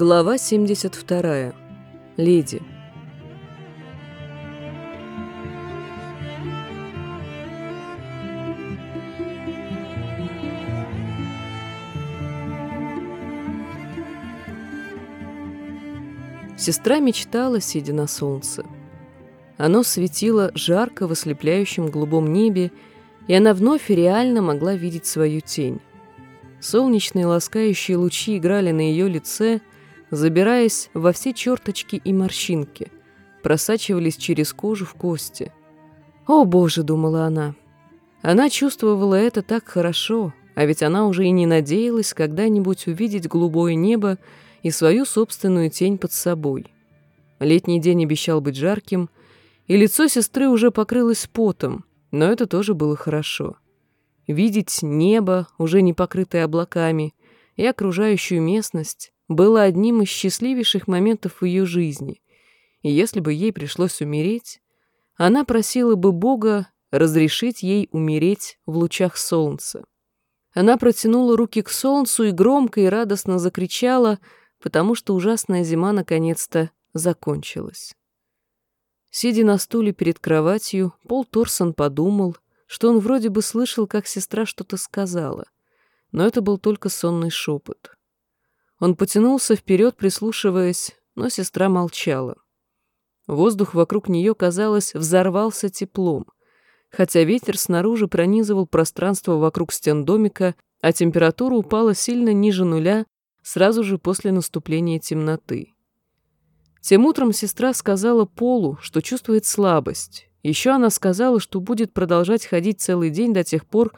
Глава 72. Леди. Сестра мечтала, сидя на солнце. Оно светило жарко в ослепляющем голубом небе, и она вновь реально могла видеть свою тень. Солнечные ласкающие лучи играли на ее лице, забираясь во все черточки и морщинки, просачивались через кожу в кости. «О, Боже!» — думала она. Она чувствовала это так хорошо, а ведь она уже и не надеялась когда-нибудь увидеть голубое небо и свою собственную тень под собой. Летний день обещал быть жарким, и лицо сестры уже покрылось потом, но это тоже было хорошо. Видеть небо, уже не покрытое облаками, и окружающую местность было одним из счастливейших моментов в ее жизни. И если бы ей пришлось умереть, она просила бы Бога разрешить ей умереть в лучах солнца. Она протянула руки к солнцу и громко и радостно закричала, потому что ужасная зима наконец-то закончилась. Сидя на стуле перед кроватью, Пол Торсон подумал, что он вроде бы слышал, как сестра что-то сказала, но это был только сонный шепот. Он потянулся вперед, прислушиваясь, но сестра молчала. Воздух вокруг нее, казалось, взорвался теплом, хотя ветер снаружи пронизывал пространство вокруг стен домика, а температура упала сильно ниже нуля сразу же после наступления темноты. Тем утром сестра сказала Полу, что чувствует слабость. Еще она сказала, что будет продолжать ходить целый день до тех пор,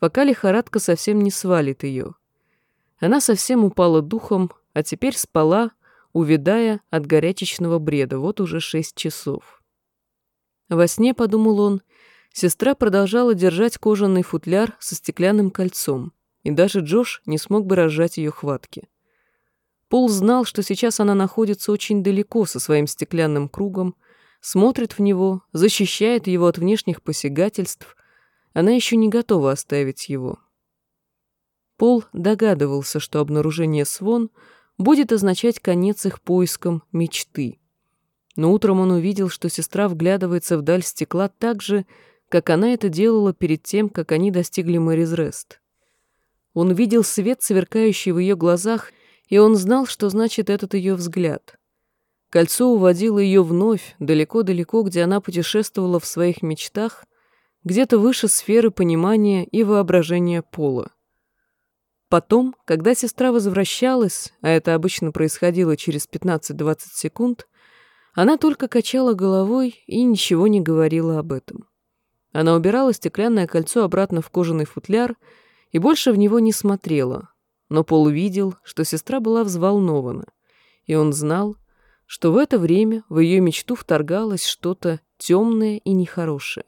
пока лихорадка совсем не свалит ее. Она совсем упала духом, а теперь спала, увядая от горячечного бреда, вот уже шесть часов. Во сне, подумал он, сестра продолжала держать кожаный футляр со стеклянным кольцом, и даже Джош не смог бы разжать ее хватки. Пол знал, что сейчас она находится очень далеко со своим стеклянным кругом, смотрит в него, защищает его от внешних посягательств. Она еще не готова оставить его. Пол догадывался, что обнаружение Свон будет означать конец их поискам мечты. Но утром он увидел, что сестра вглядывается вдаль стекла так же, как она это делала перед тем, как они достигли Мэрис Рест. Он видел свет, сверкающий в ее глазах, и он знал, что значит этот ее взгляд. Кольцо уводило ее вновь, далеко-далеко, где она путешествовала в своих мечтах, где-то выше сферы понимания и воображения пола. Потом, когда сестра возвращалась, а это обычно происходило через 15-20 секунд, она только качала головой и ничего не говорила об этом. Она убирала стеклянное кольцо обратно в кожаный футляр и больше в него не смотрела, но Пол увидел, что сестра была взволнована, и он знал, что в это время в ее мечту вторгалось что-то темное и нехорошее.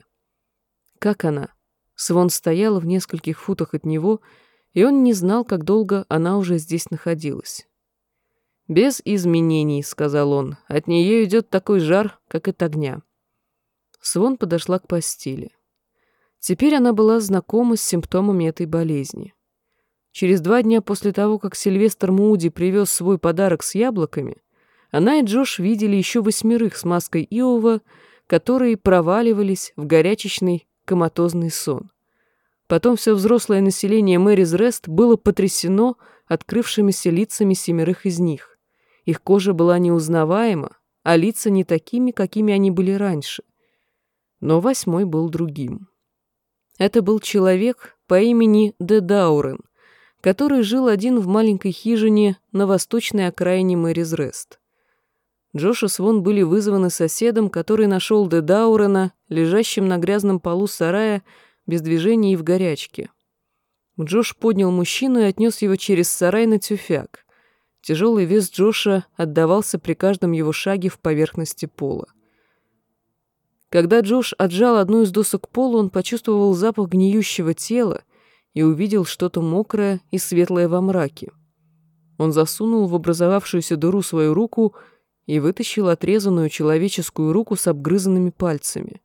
Как она? Свон стояла в нескольких футах от него, и он не знал, как долго она уже здесь находилась. «Без изменений», — сказал он, — «от нее идет такой жар, как от огня». Свон подошла к постели. Теперь она была знакома с симптомами этой болезни. Через два дня после того, как Сильвестр Муди привез свой подарок с яблоками, она и Джош видели еще восьмерых с маской Иова, которые проваливались в горячечный коматозный сон. Потом все взрослое население Мэрис Рест было потрясено открывшимися лицами семерых из них. Их кожа была неузнаваема, а лица не такими, какими они были раньше. Но восьмой был другим. Это был человек по имени Де Даурен, который жил один в маленькой хижине на восточной окраине Мэризрест. Джош и Свон были вызваны соседом, который нашел Де Даурена, лежащим на грязном полу сарая, без движения и в горячке. Джош поднял мужчину и отнес его через сарай на тюфяк. Тяжелый вес Джоша отдавался при каждом его шаге в поверхности пола. Когда Джош отжал одну из досок пола, он почувствовал запах гниющего тела и увидел что-то мокрое и светлое во мраке. Он засунул в образовавшуюся дыру свою руку и вытащил отрезанную человеческую руку с обгрызанными пальцами.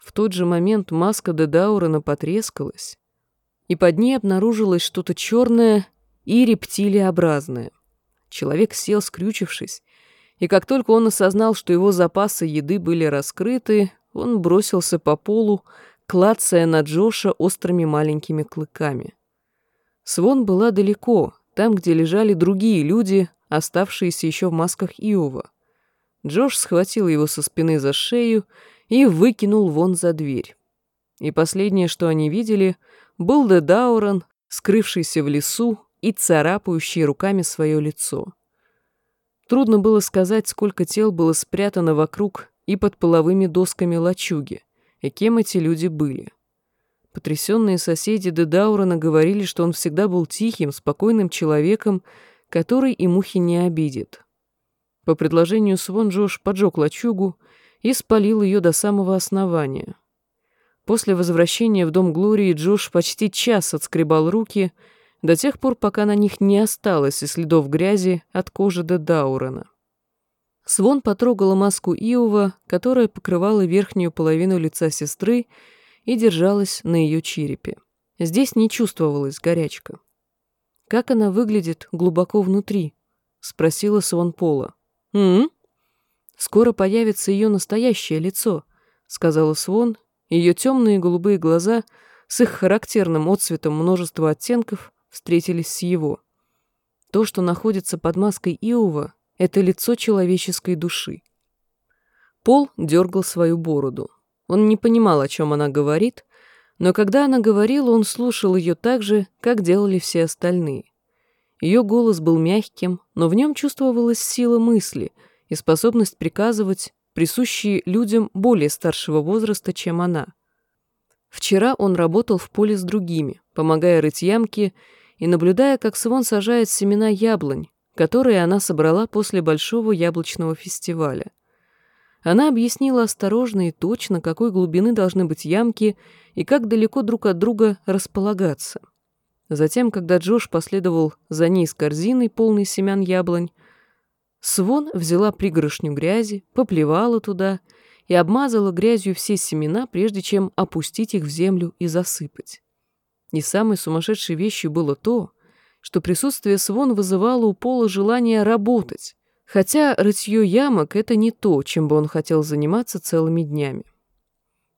В тот же момент маска Дедаурена потрескалась, и под ней обнаружилось что-то черное и рептилиобразное. человек сел, скрючившись, и как только он осознал, что его запасы еды были раскрыты, он бросился по полу, клацая на Джоша острыми маленькими клыками. Свон была далеко, там, где лежали другие люди, оставшиеся еще в масках Иова. Джош схватил его со спины за шею и выкинул вон за дверь. И последнее, что они видели, был Дедауран, скрывшийся в лесу и царапающий руками свое лицо. Трудно было сказать, сколько тел было спрятано вокруг и под половыми досками лачуги, и кем эти люди были. Потрясенные соседи Дедаурана говорили, что он всегда был тихим, спокойным человеком, который и мухи не обидит. По предложению Свон Джош поджег лачугу и спалил ее до самого основания. После возвращения в дом Глории Джош почти час отскребал руки, до тех пор, пока на них не осталось и следов грязи от кожи до Даурена. Свон потрогала маску Иова, которая покрывала верхнюю половину лица сестры и держалась на ее черепе. Здесь не чувствовалась горячка. «Как она выглядит глубоко внутри?» — спросила Свон Пола. «М, «Скоро появится ее настоящее лицо», — сказала Свон ее темные голубые глаза с их характерным отцветом множества оттенков встретились с его. То, что находится под маской Иова, это лицо человеческой души. Пол дергал свою бороду. Он не понимал, о чем она говорит, но когда она говорила, он слушал ее так же, как делали все остальные. Ее голос был мягким, но в нем чувствовалась сила мысли и способность приказывать присущие людям более старшего возраста, чем она. Вчера он работал в поле с другими, помогая рыть ямки и наблюдая, как Свон сажает семена яблонь, которые она собрала после большого яблочного фестиваля. Она объяснила осторожно и точно, какой глубины должны быть ямки и как далеко друг от друга располагаться. Затем, когда Джош последовал за ней с корзиной, полной семян яблонь, Свон взяла пригоршню грязи, поплевала туда и обмазала грязью все семена, прежде чем опустить их в землю и засыпать. И самой сумасшедшей вещью было то, что присутствие Свон вызывало у Пола желание работать, хотя рытье ямок — это не то, чем бы он хотел заниматься целыми днями.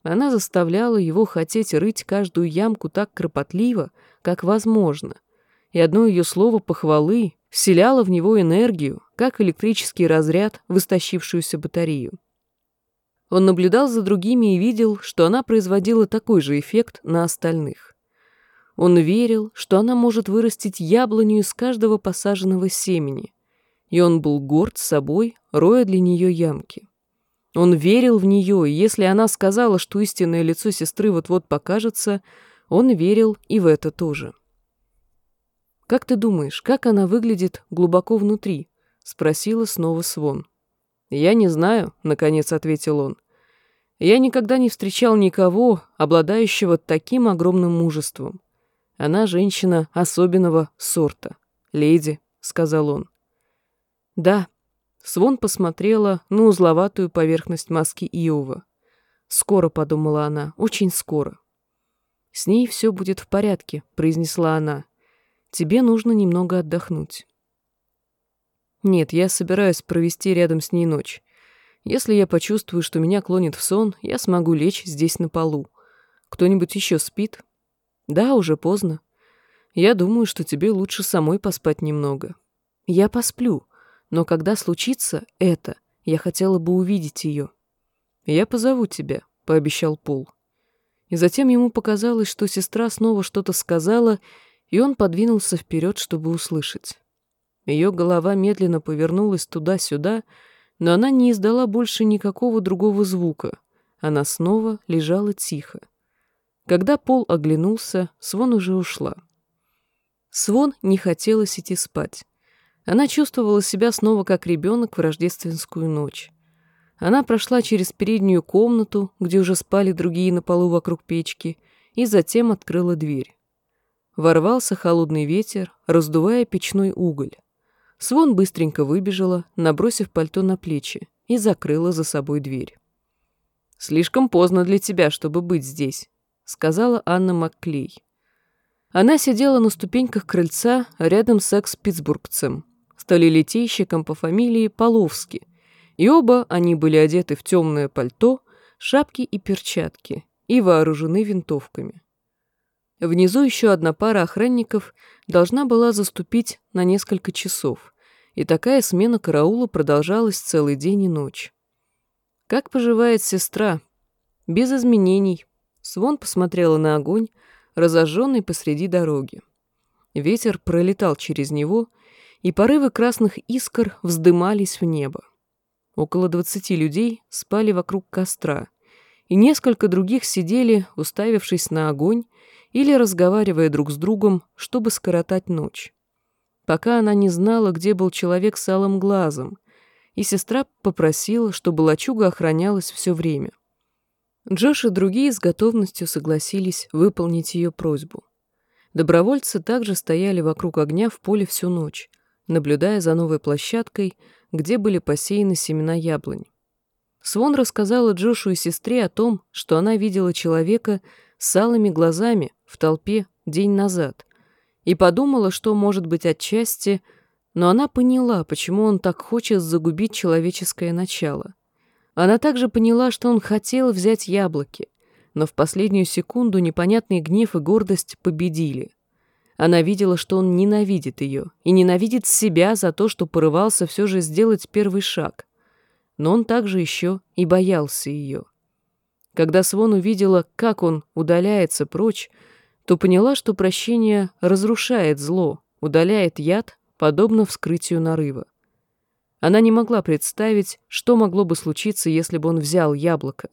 Она заставляла его хотеть рыть каждую ямку так кропотливо, как возможно, и одно ее слово похвалы вселяло в него энергию, как электрический разряд в истощившуюся батарею. Он наблюдал за другими и видел, что она производила такой же эффект на остальных. Он верил, что она может вырастить яблоню из каждого посаженного семени, и он был горд собой, роя для нее ямки. Он верил в нее, и если она сказала, что истинное лицо сестры вот-вот покажется, он верил и в это тоже. «Как ты думаешь, как она выглядит глубоко внутри?» — спросила снова Свон. «Я не знаю», — наконец ответил он. «Я никогда не встречал никого, обладающего таким огромным мужеством. Она женщина особенного сорта. Леди», — сказал он. «Да», — Свон посмотрела на узловатую поверхность маски Иова. «Скоро», — подумала она, — «очень скоро». «С ней все будет в порядке», — произнесла она. Тебе нужно немного отдохнуть. Нет, я собираюсь провести рядом с ней ночь. Если я почувствую, что меня клонит в сон, я смогу лечь здесь на полу. Кто-нибудь еще спит? Да, уже поздно. Я думаю, что тебе лучше самой поспать немного. Я посплю, но когда случится это, я хотела бы увидеть ее. Я позову тебя, пообещал Пол. И затем ему показалось, что сестра снова что-то сказала, и он подвинулся вперед, чтобы услышать. Ее голова медленно повернулась туда-сюда, но она не издала больше никакого другого звука. Она снова лежала тихо. Когда Пол оглянулся, Свон уже ушла. Свон не хотелось идти спать. Она чувствовала себя снова как ребенок в рождественскую ночь. Она прошла через переднюю комнату, где уже спали другие на полу вокруг печки, и затем открыла дверь. Ворвался холодный ветер, раздувая печной уголь. Свон быстренько выбежала, набросив пальто на плечи, и закрыла за собой дверь. «Слишком поздно для тебя, чтобы быть здесь», — сказала Анна Макклей. Она сидела на ступеньках крыльца рядом с экс-питтсбургцем, сталелитейщиком по фамилии Половски, и оба они были одеты в темное пальто, шапки и перчатки, и вооружены винтовками. Внизу еще одна пара охранников должна была заступить на несколько часов, и такая смена караула продолжалась целый день и ночь. «Как поживает сестра?» «Без изменений». Свон посмотрела на огонь, разожженный посреди дороги. Ветер пролетал через него, и порывы красных искр вздымались в небо. Около двадцати людей спали вокруг костра, и несколько других сидели, уставившись на огонь или разговаривая друг с другом, чтобы скоротать ночь. Пока она не знала, где был человек с алым глазом, и сестра попросила, чтобы лачуга охранялась все время. Джош и другие с готовностью согласились выполнить ее просьбу. Добровольцы также стояли вокруг огня в поле всю ночь, наблюдая за новой площадкой, где были посеяны семена яблонь. Свон рассказала Джошу и сестре о том, что она видела человека с алыми глазами в толпе день назад, и подумала, что может быть отчасти, но она поняла, почему он так хочет загубить человеческое начало. Она также поняла, что он хотел взять яблоки, но в последнюю секунду непонятный гнев и гордость победили. Она видела, что он ненавидит ее и ненавидит себя за то, что порывался все же сделать первый шаг. Но он также еще и боялся ее. Когда Свон увидела, как он удаляется прочь, то поняла, что прощение разрушает зло, удаляет яд, подобно вскрытию нарыва. Она не могла представить, что могло бы случиться, если бы он взял яблоко,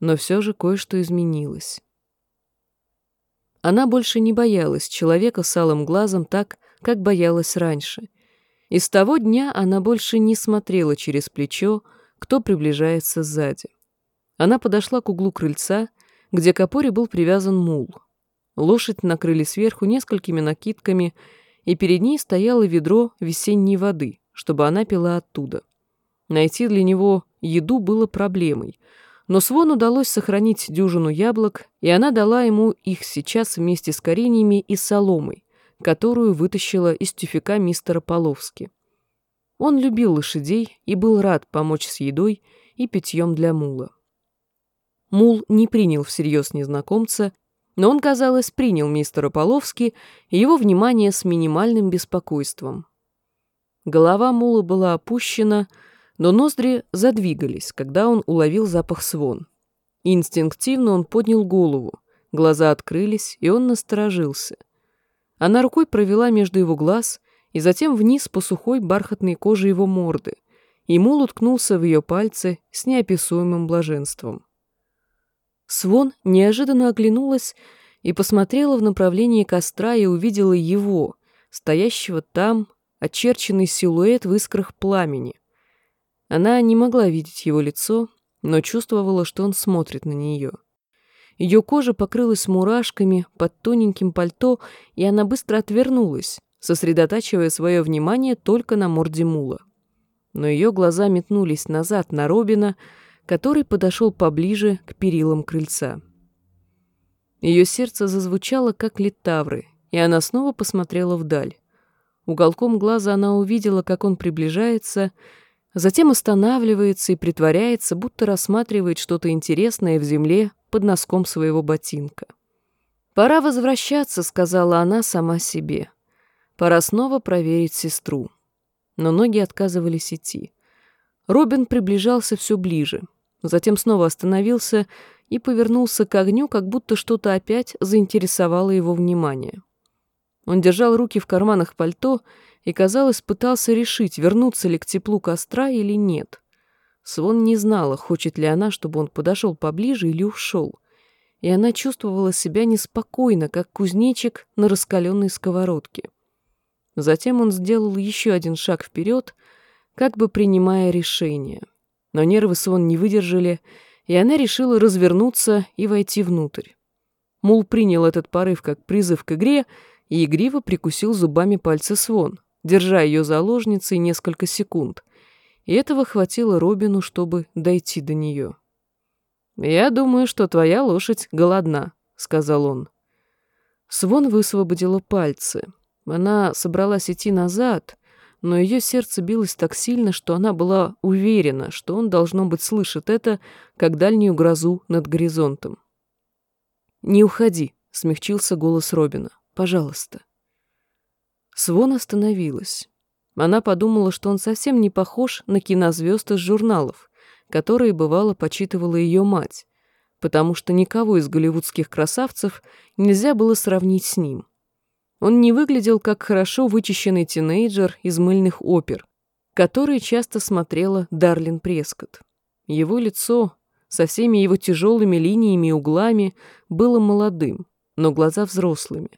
но все же кое-что изменилось. Она больше не боялась человека с алым глазом так, как боялась раньше. И с того дня она больше не смотрела через плечо, кто приближается сзади. Она подошла к углу крыльца, где к опоре был привязан мул. Лошадь накрыли сверху несколькими накидками, и перед ней стояло ведро весенней воды, чтобы она пила оттуда. Найти для него еду было проблемой — но Свон удалось сохранить дюжину яблок, и она дала ему их сейчас вместе с кореньями и соломой, которую вытащила из тюфяка мистера Половски. Он любил лошадей и был рад помочь с едой и питьем для мула. Мул не принял всерьез незнакомца, но он, казалось, принял мистера Половски и его внимание с минимальным беспокойством. Голова мула была опущена, но ноздри задвигались, когда он уловил запах свон. Инстинктивно он поднял голову, глаза открылись, и он насторожился. Она рукой провела между его глаз и затем вниз по сухой бархатной коже его морды, и мул уткнулся в ее пальцы с неописуемым блаженством. Свон неожиданно оглянулась и посмотрела в направлении костра и увидела его, стоящего там, очерченный силуэт в искрах пламени. Она не могла видеть его лицо, но чувствовала, что он смотрит на нее. Ее кожа покрылась мурашками под тоненьким пальто, и она быстро отвернулась, сосредотачивая свое внимание только на морде мула. Но ее глаза метнулись назад на Робина, который подошел поближе к перилам крыльца. Ее сердце зазвучало, как литавры, и она снова посмотрела вдаль. Уголком глаза она увидела, как он приближается, Затем останавливается и притворяется, будто рассматривает что-то интересное в земле под носком своего ботинка. «Пора возвращаться», — сказала она сама себе. «Пора снова проверить сестру». Но ноги отказывались идти. Робин приближался все ближе, затем снова остановился и повернулся к огню, как будто что-то опять заинтересовало его внимание. Он держал руки в карманах пальто и, казалось, пытался решить, вернуться ли к теплу костра или нет. Свон не знала, хочет ли она, чтобы он подошел поближе или ушел, и она чувствовала себя неспокойно, как кузнечик на раскаленной сковородке. Затем он сделал еще один шаг вперед, как бы принимая решение. Но нервы Свон не выдержали, и она решила развернуться и войти внутрь. Мул принял этот порыв как призыв к игре и игриво прикусил зубами пальцы Свон держа ее заложницей несколько секунд, и этого хватило Робину, чтобы дойти до нее. «Я думаю, что твоя лошадь голодна», — сказал он. Свон высвободила пальцы. Она собралась идти назад, но ее сердце билось так сильно, что она была уверена, что он, должно быть, слышит это, как дальнюю грозу над горизонтом. «Не уходи», — смягчился голос Робина. «Пожалуйста». Свон остановилась. Она подумала, что он совсем не похож на кинозвезд из журналов, которые, бывало, почитывала ее мать, потому что никого из голливудских красавцев нельзя было сравнить с ним. Он не выглядел как хорошо вычищенный тинейджер из мыльных опер, который часто смотрела Дарлин Прескотт. Его лицо со всеми его тяжелыми линиями и углами было молодым, но глаза взрослыми.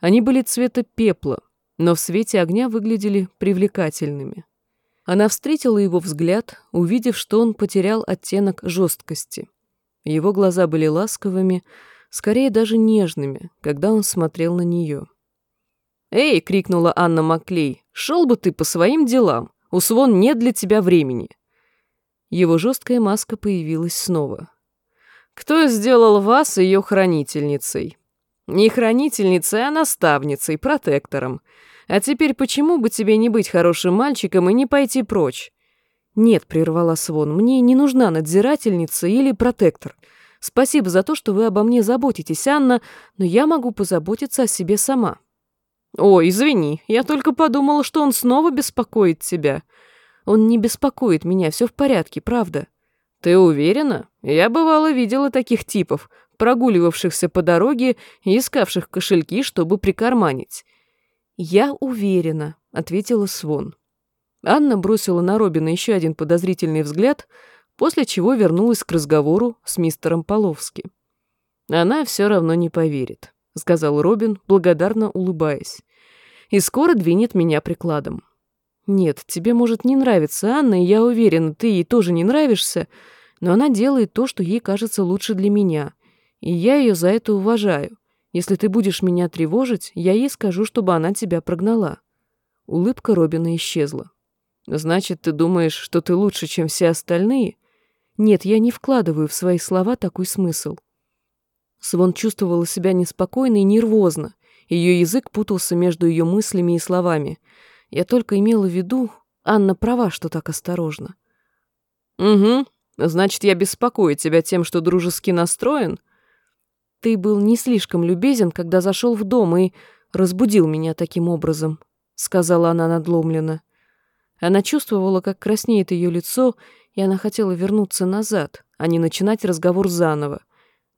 Они были цвета пепла, но в свете огня выглядели привлекательными. Она встретила его взгляд, увидев, что он потерял оттенок жесткости. Его глаза были ласковыми, скорее даже нежными, когда он смотрел на нее. «Эй!» — крикнула Анна Маклей. «Шел бы ты по своим делам! У Свон нет для тебя времени!» Его жесткая маска появилась снова. «Кто сделал вас ее хранительницей?» «Не хранительницей, а наставницей, протектором. А теперь почему бы тебе не быть хорошим мальчиком и не пойти прочь?» «Нет», — прервала Свон, — «мне не нужна надзирательница или протектор. Спасибо за то, что вы обо мне заботитесь, Анна, но я могу позаботиться о себе сама». «Ой, извини, я только подумала, что он снова беспокоит тебя». «Он не беспокоит меня, все в порядке, правда». «Ты уверена? Я, бывало, видела таких типов, прогуливавшихся по дороге и искавших кошельки, чтобы прикарманить». «Я уверена», — ответила Свон. Анна бросила на Робина еще один подозрительный взгляд, после чего вернулась к разговору с мистером Половски. Она все равно не поверит. — сказал Робин, благодарно улыбаясь. «И скоро двинет меня прикладом». «Нет, тебе может не нравиться Анна, и я уверена, ты ей тоже не нравишься, но она делает то, что ей кажется лучше для меня, и я ее за это уважаю. Если ты будешь меня тревожить, я ей скажу, чтобы она тебя прогнала». Улыбка Робина исчезла. «Значит, ты думаешь, что ты лучше, чем все остальные?» «Нет, я не вкладываю в свои слова такой смысл. Свон чувствовала себя неспокойно и нервозно. Ее язык путался между ее мыслями и словами. Я только имела в виду, Анна права, что так осторожно. «Угу. Значит, я беспокою тебя тем, что дружески настроен?» «Ты был не слишком любезен, когда зашел в дом и разбудил меня таким образом», — сказала она надломленно. Она чувствовала, как краснеет ее лицо, и она хотела вернуться назад, а не начинать разговор заново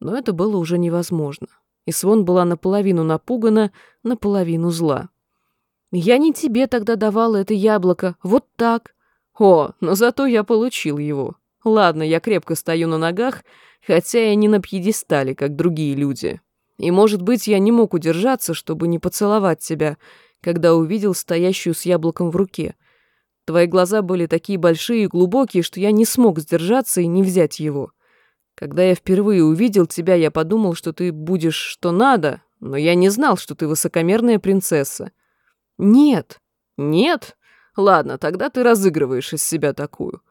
но это было уже невозможно. И Свон была наполовину напугана, наполовину зла. «Я не тебе тогда давала это яблоко, вот так». «О, но зато я получил его. Ладно, я крепко стою на ногах, хотя я не на пьедестале, как другие люди. И, может быть, я не мог удержаться, чтобы не поцеловать тебя, когда увидел стоящую с яблоком в руке. Твои глаза были такие большие и глубокие, что я не смог сдержаться и не взять его. Когда я впервые увидел тебя, я подумал, что ты будешь что надо, но я не знал, что ты высокомерная принцесса. Нет. Нет? Ладно, тогда ты разыгрываешь из себя такую.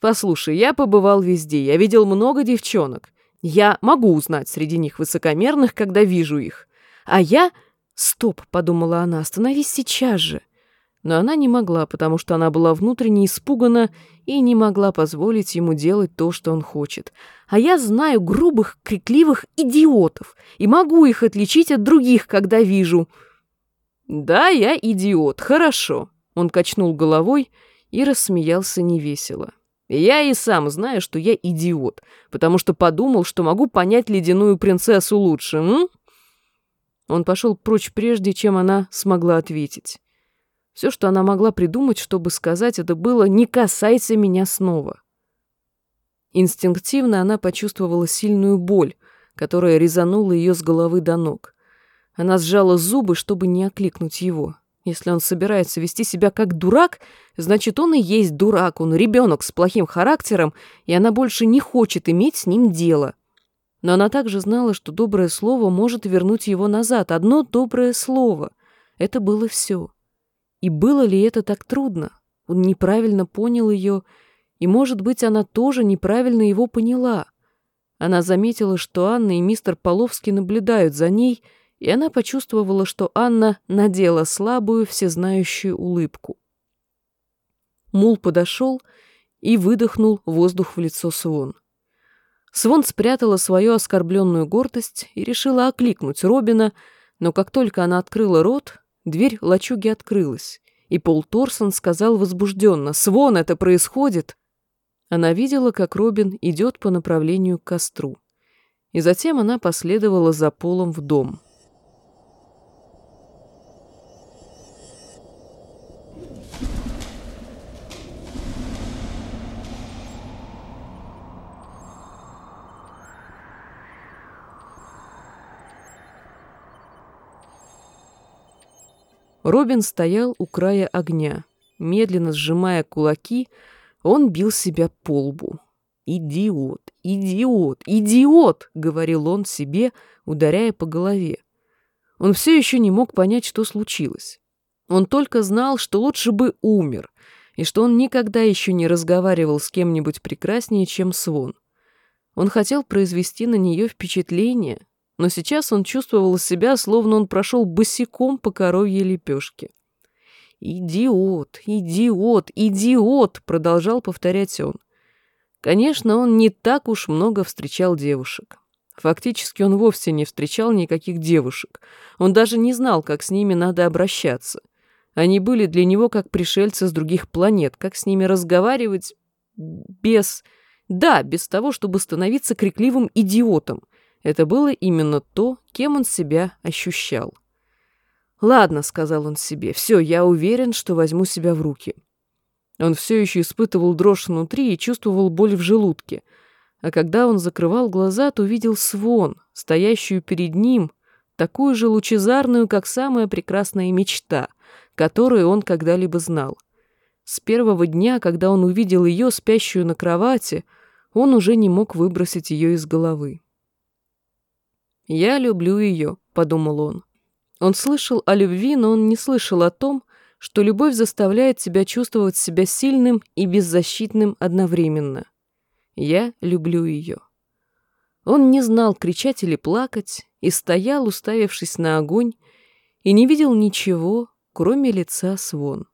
Послушай, я побывал везде, я видел много девчонок. Я могу узнать среди них высокомерных, когда вижу их. А я... Стоп, подумала она, остановись сейчас же. Но она не могла, потому что она была внутренне испугана и не могла позволить ему делать то, что он хочет. А я знаю грубых, крикливых идиотов и могу их отличить от других, когда вижу. «Да, я идиот, хорошо», — он качнул головой и рассмеялся невесело. «Я и сам знаю, что я идиот, потому что подумал, что могу понять ледяную принцессу лучше, м?» Он пошел прочь прежде, чем она смогла ответить. Все, что она могла придумать, чтобы сказать, это было «не касайся меня снова». Инстинктивно она почувствовала сильную боль, которая резанула ее с головы до ног. Она сжала зубы, чтобы не окликнуть его. Если он собирается вести себя как дурак, значит, он и есть дурак, он ребенок с плохим характером, и она больше не хочет иметь с ним дело. Но она также знала, что доброе слово может вернуть его назад. Одно доброе слово. Это было все. И было ли это так трудно? Он неправильно понял ее, и, может быть, она тоже неправильно его поняла. Она заметила, что Анна и мистер Половский наблюдают за ней, и она почувствовала, что Анна надела слабую, всезнающую улыбку. мул подошел и выдохнул воздух в лицо Свон. Свон спрятала свою оскорбленную гордость и решила окликнуть Робина, но как только она открыла рот, дверь лачуги открылась, и Пол Торсон сказал возбужденно «Свон, это происходит!» Она видела, как Робин идет по направлению к костру, и затем она последовала за Полом в дом. Робин стоял у края огня. Медленно сжимая кулаки, он бил себя по лбу. «Идиот! Идиот! Идиот!» — говорил он себе, ударяя по голове. Он все еще не мог понять, что случилось. Он только знал, что лучше бы умер, и что он никогда еще не разговаривал с кем-нибудь прекраснее, чем Свон. Он хотел произвести на нее впечатление, но сейчас он чувствовал себя, словно он прошел босиком по коровьей лепешке. «Идиот! Идиот! Идиот!» — продолжал повторять он. Конечно, он не так уж много встречал девушек. Фактически он вовсе не встречал никаких девушек. Он даже не знал, как с ними надо обращаться. Они были для него как пришельцы с других планет. Как с ними разговаривать без... Да, без того, чтобы становиться крикливым идиотом. Это было именно то, кем он себя ощущал. «Ладно», — сказал он себе, — «все, я уверен, что возьму себя в руки». Он все еще испытывал дрожь внутри и чувствовал боль в желудке. А когда он закрывал глаза, то видел свон, стоящую перед ним, такую же лучезарную, как самая прекрасная мечта, которую он когда-либо знал. С первого дня, когда он увидел ее, спящую на кровати, он уже не мог выбросить ее из головы. «Я люблю ее», — подумал он. Он слышал о любви, но он не слышал о том, что любовь заставляет тебя чувствовать себя сильным и беззащитным одновременно. Я люблю ее. Он не знал, кричать или плакать, и стоял, уставившись на огонь, и не видел ничего, кроме лица Свон.